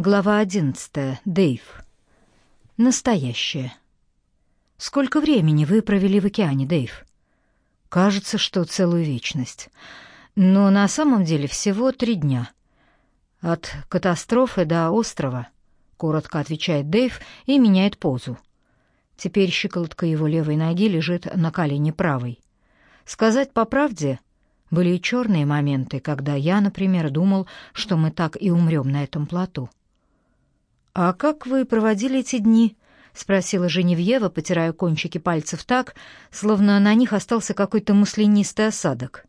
Глава одиннадцатая. Дэйв. Настоящее. Сколько времени вы провели в океане, Дэйв? Кажется, что целую вечность. Но на самом деле всего три дня. От катастрофы до острова, коротко отвечает Дэйв и меняет позу. Теперь щиколотка его левой ноги лежит на колене правой. Сказать по правде, были и черные моменты, когда я, например, думал, что мы так и умрем на этом плоту. «А как вы проводили эти дни?» — спросила Женевьева, потирая кончики пальцев так, словно на них остался какой-то маслянистый осадок.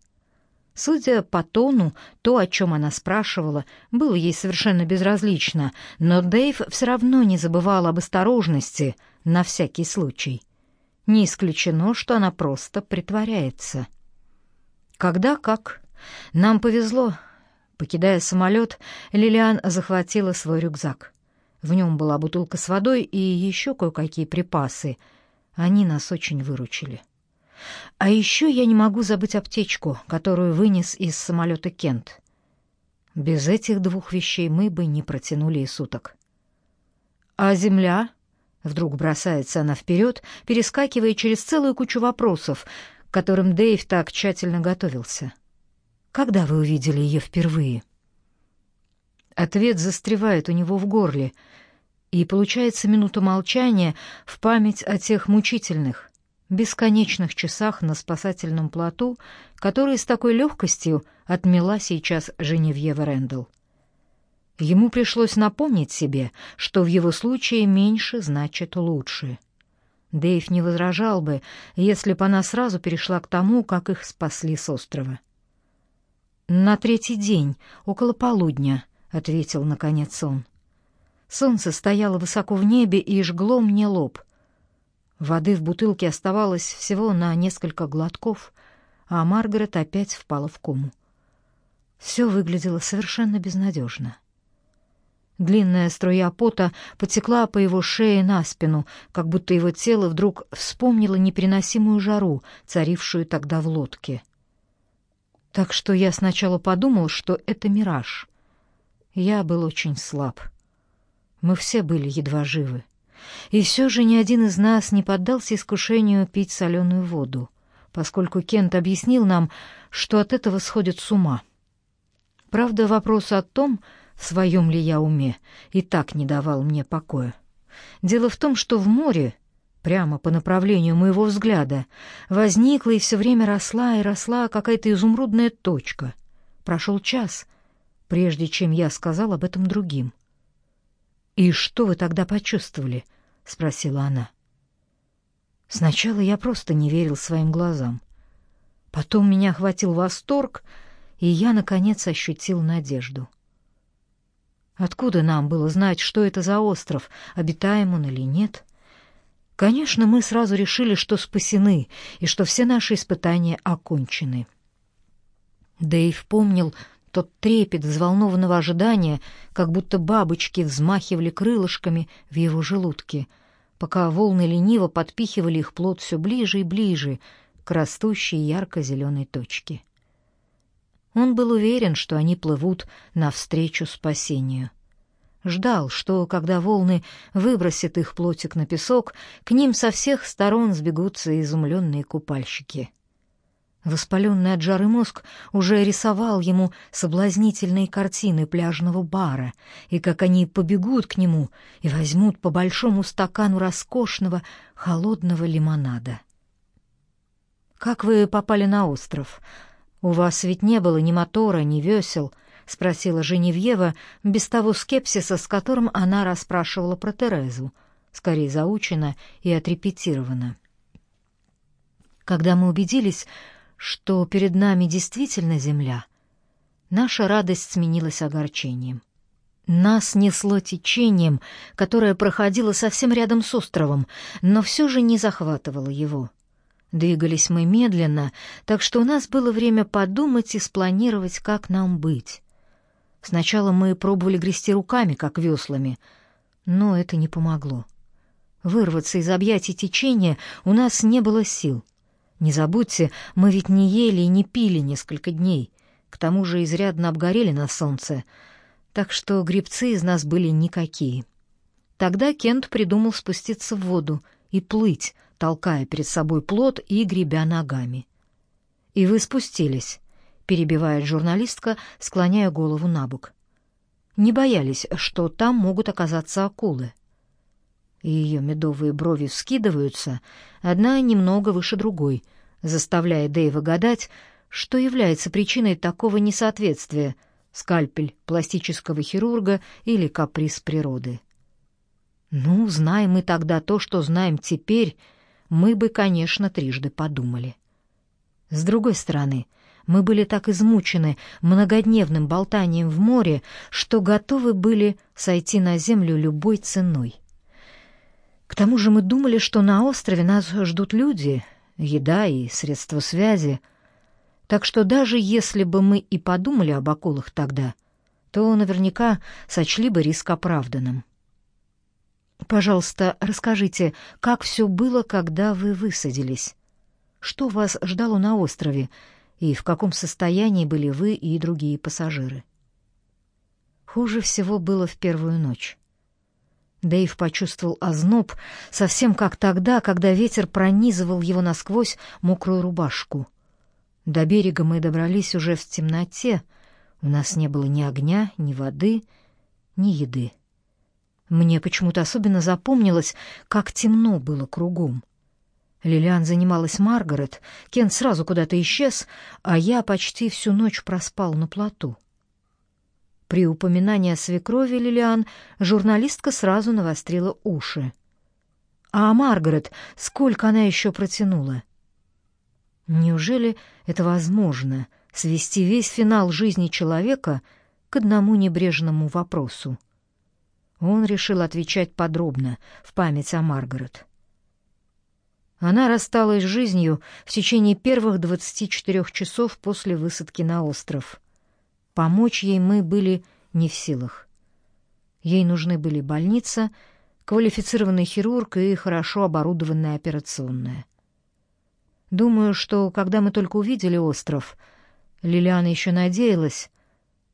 Судя по тону, то, о чем она спрашивала, было ей совершенно безразлично, но Дэйв все равно не забывал об осторожности на всякий случай. Не исключено, что она просто притворяется. Когда как. Нам повезло. Покидая самолет, Лилиан захватила свой рюкзак. В нем была бутылка с водой и еще кое-какие припасы. Они нас очень выручили. А еще я не могу забыть аптечку, которую вынес из самолета Кент. Без этих двух вещей мы бы не протянули и суток. А земля? Вдруг бросается она вперед, перескакивая через целую кучу вопросов, к которым Дэйв так тщательно готовился. Когда вы увидели ее впервые? Ответ застревает у него в горле, и получается минута молчания в память о тех мучительных, бесконечных часах на спасательном плоту, которые с такой легкостью отмела сейчас Женевьева Рэндалл. Ему пришлось напомнить себе, что в его случае меньше значит лучше. Дэйв не возражал бы, если бы она сразу перешла к тому, как их спасли с острова. На третий день, около полудня, — ответил наконец он. Солнце стояло высоко в небе и жгло мне лоб. Воды в бутылке оставалось всего на несколько глотков, а Маргарет опять впала в кому. Все выглядело совершенно безнадежно. Длинная струя пота потекла по его шее на спину, как будто его тело вдруг вспомнило непереносимую жару, царившую тогда в лодке. Так что я сначала подумал, что это мираж — я был очень слаб. Мы все были едва живы. И все же ни один из нас не поддался искушению пить соленую воду, поскольку Кент объяснил нам, что от этого сходит с ума. Правда, вопрос о том, в своем ли я уме, и так не давал мне покоя. Дело в том, что в море, прямо по направлению моего взгляда, возникла и все время росла и росла какая-то изумрудная точка. Прошел час — прежде чем я сказал об этом другим. «И что вы тогда почувствовали?» — спросила она. Сначала я просто не верил своим глазам. Потом меня охватил восторг, и я, наконец, ощутил надежду. Откуда нам было знать, что это за остров, обитаем он или нет? Конечно, мы сразу решили, что спасены и что все наши испытания окончены. Дэйв помнил тот трепет взволнованного ожидания, как будто бабочки взмахивали крылышками в его желудке, пока волны лениво подпихивали их плод все ближе и ближе к растущей ярко-зеленой точке. Он был уверен, что они плывут навстречу спасению. Ждал, что, когда волны выбросят их плотик на песок, к ним со всех сторон сбегутся изумленные купальщики — Воспаленный от жары мозг уже рисовал ему соблазнительные картины пляжного бара, и как они побегут к нему и возьмут по большому стакану роскошного холодного лимонада. «Как вы попали на остров? У вас ведь не было ни мотора, ни весел», — спросила Женевьева без того скепсиса, с которым она расспрашивала про Терезу, скорее заучено и отрепетировано. Когда мы убедились, что перед нами действительно земля, наша радость сменилась огорчением. Нас несло течением, которое проходило совсем рядом с островом, но все же не захватывало его. Двигались мы медленно, так что у нас было время подумать и спланировать, как нам быть. Сначала мы пробовали грести руками, как веслами, но это не помогло. Вырваться из объятий течения у нас не было сил. Не забудьте, мы ведь не ели и не пили несколько дней. К тому же изрядно обгорели на солнце. так что грибцы из нас были никакие. Тогда Кент придумал спуститься в воду и плыть, толкая перед собой плот и гребя ногами. «И вы спустились», — перебивает журналистка, склоняя голову на бок. «Не боялись, что там могут оказаться акулы?» И ее медовые брови вскидываются, одна немного выше другой, заставляя Дэйва гадать, что является причиной такого несоответствия — скальпель пластического хирурга или каприз природы. Ну, знаем мы тогда то, что знаем теперь, мы бы, конечно, трижды подумали. С другой стороны, мы были так измучены многодневным болтанием в море, что готовы были сойти на землю любой ценой. К тому же мы думали, что на острове нас ждут люди, еда и средства связи, так что даже если бы мы и подумали об акулах тогда, то наверняка сочли бы риск оправданным. Пожалуйста, расскажите, как все было, когда вы высадились? Что вас ждало на острове, и в каком состоянии были вы и другие пассажиры? Хуже всего было в первую ночь. Дэйв почувствовал озноб, совсем как тогда, когда ветер пронизывал его насквозь мокрую рубашку — до берега мы добрались уже в темноте. У нас не было ни огня, ни воды, ни еды. Мне почему-то особенно запомнилось, как темно было кругом. Лилиан занималась Маргарет, Кен сразу куда-то исчез, а я почти всю ночь проспал на плоту. При упоминании о свекрови Лилиан журналистка сразу навострила уши. А Маргарет, сколько она еще протянула? Неужели это возможно — свести весь финал жизни человека к одному небрежному вопросу? Он решил отвечать подробно, в память о Маргарет. Она рассталась с жизнью в течение первых 24 часов после высадки на остров. Помочь ей мы были не в силах. Ей нужны были больница, квалифицированный хирург и хорошо оборудованная операционная. Думаю, что когда мы только увидели остров, Лилиана еще надеялась,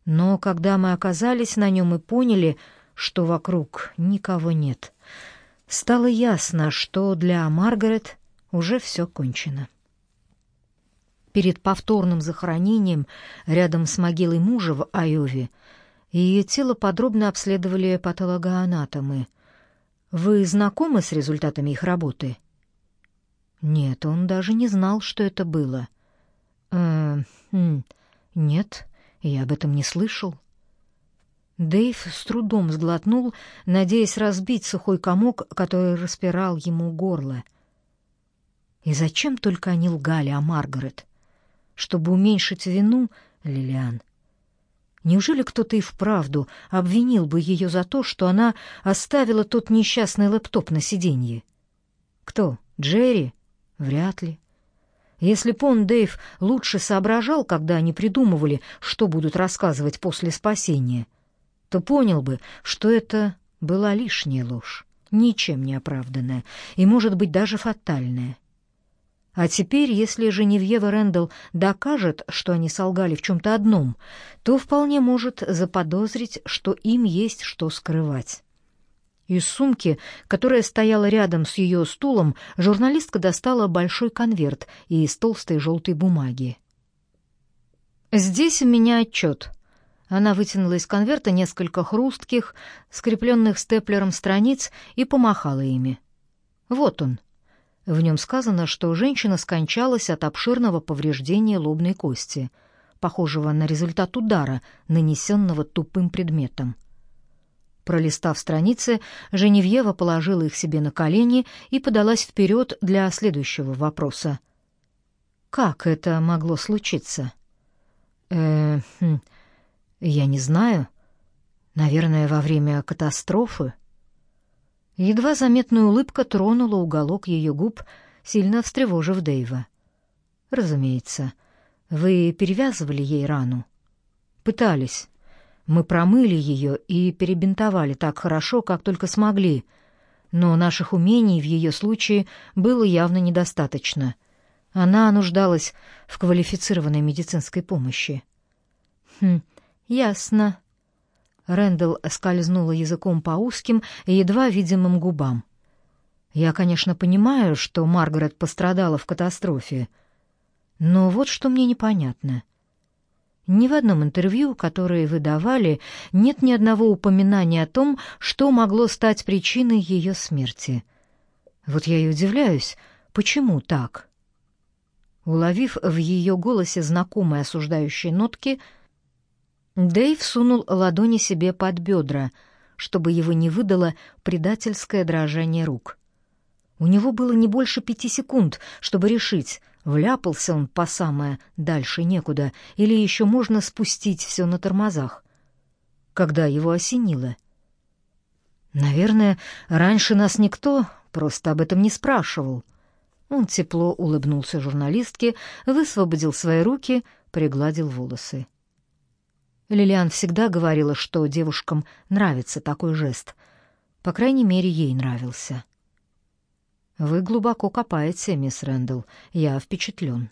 но когда мы оказались на нем и поняли, что вокруг никого нет, стало ясно, что для Маргарет уже все кончено. Перед повторным захоронением рядом с могилой мужа в Айове ее тело подробно обследовали патологоанатомы. Вы знакомы с результатами их работы? Нет, он даже не знал, что это было. Э, хм, нет, я об этом не слышал. Дэйв с трудом сглотнул, надеясь разбить сухой комок, который распирал ему горло. И зачем только они лгали о Маргарет? Чтобы уменьшить вину, Лилиан. Неужели кто-то и вправду обвинил бы ее за то, что она оставила тот несчастный лэптоп на сиденье? Кто? Джерри? Вряд ли. Если б он, Дэйв, лучше соображал, когда они придумывали, что будут рассказывать после спасения, то понял бы, что это была лишняя ложь, ничем не оправданная и, может быть, даже фатальная. А теперь, если Женевьева Рэндалл докажет, что они солгали в чем-то одном, то вполне может заподозрить, что им есть что скрывать. Из сумки, которая стояла рядом с ее стулом, журналистка достала большой конверт из толстой желтой бумаги. «Здесь у меня отчет». Она вытянула из конверта несколько хрустких, скрепленных степлером страниц и помахала ими. «Вот он». В нем сказано, что женщина скончалась от обширного повреждения лобной кости, похожего на результат удара, нанесенного тупым предметом. Пролистав страницы, Женевьева положила их себе на колени и подалась вперед для следующего вопроса. «Как это могло случиться?» «Э, хм, я не знаю. Наверное, во время катастрофы». Едва заметная улыбка тронула уголок ее губ, сильно встревожив Дэйва. «Разумеется. Вы перевязывали ей рану?» «Пытались». Мы промыли ее и перебинтовали так хорошо, как только смогли, но наших умений в ее случае было явно недостаточно. Она нуждалась в квалифицированной медицинской помощи. Хм, ясно. Рэндалл скользнула языком по узким и едва видимым губам. «Я, конечно, понимаю, что Маргарет пострадала в катастрофе, но вот что мне непонятно. Ни в одном интервью, которое вы давали, нет ни одного упоминания о том, что могло стать причиной ее смерти. Вот я и удивляюсь, почему так?» Уловив в ее голосе знакомые осуждающие нотки, Дэйв сунул ладони себе под бедра, чтобы его не выдало предательское дрожание рук. У него было не больше пяти секунд, чтобы решить, вляпался он по самое дальше некуда или еще можно спустить все на тормозах. Когда его осенило. Наверное, раньше нас никто просто об этом не спрашивал. Он тепло улыбнулся журналистке, высвободил свои руки, пригладил волосы. Лилиан всегда говорила, что девушкам нравится такой жест. По крайней мере, ей нравился. «Вы глубоко копаете, мисс Рэндалл. Я впечатлен».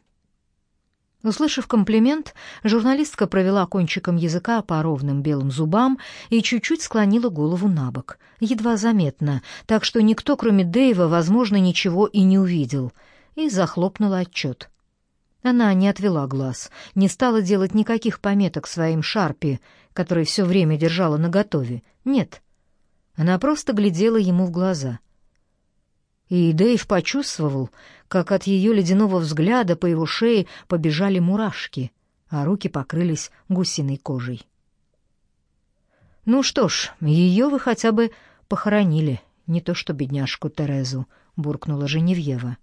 Услышав комплимент, журналистка провела кончиком языка по ровным белым зубам и чуть-чуть склонила голову на бок, едва заметно, так что никто, кроме Дэйва, возможно, ничего и не увидел, и захлопнула отчет. Она не отвела глаз, не стала делать никаких пометок своим шарпи, который все время держала наготове. Нет, она просто глядела ему в глаза — и Дэйв почувствовал, как от ее ледяного взгляда по его шее побежали мурашки, а руки покрылись гусиной кожей. «Ну что ж, ее вы хотя бы похоронили, не то что бедняжку Терезу», — буркнула Женевьева.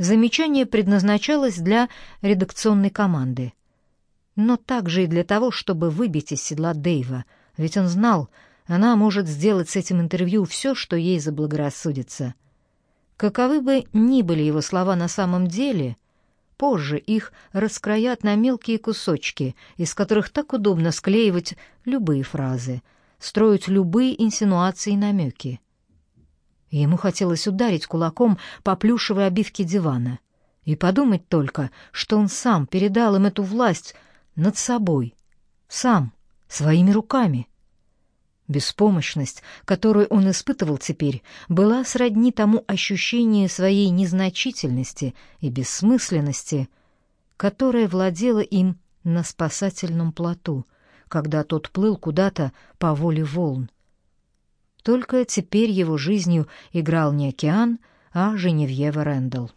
Замечание предназначалось для редакционной команды, но также и для того, чтобы выбить из седла Дэйва, ведь он знал, она может сделать с этим интервью все, что ей заблагорассудится — Каковы бы ни были его слова на самом деле, позже их раскроят на мелкие кусочки, из которых так удобно склеивать любые фразы, строить любые инсинуации и намеки. Ему хотелось ударить кулаком по плюшевой обивке дивана и подумать только, что он сам передал им эту власть над собой, сам, своими руками. Беспомощность, которую он испытывал теперь, была сродни тому ощущению своей незначительности и бессмысленности, которое владело им на спасательном плоту, когда тот плыл куда-то по воле волн. Только теперь его жизнью играл не океан, а Женевьева Рэндалл.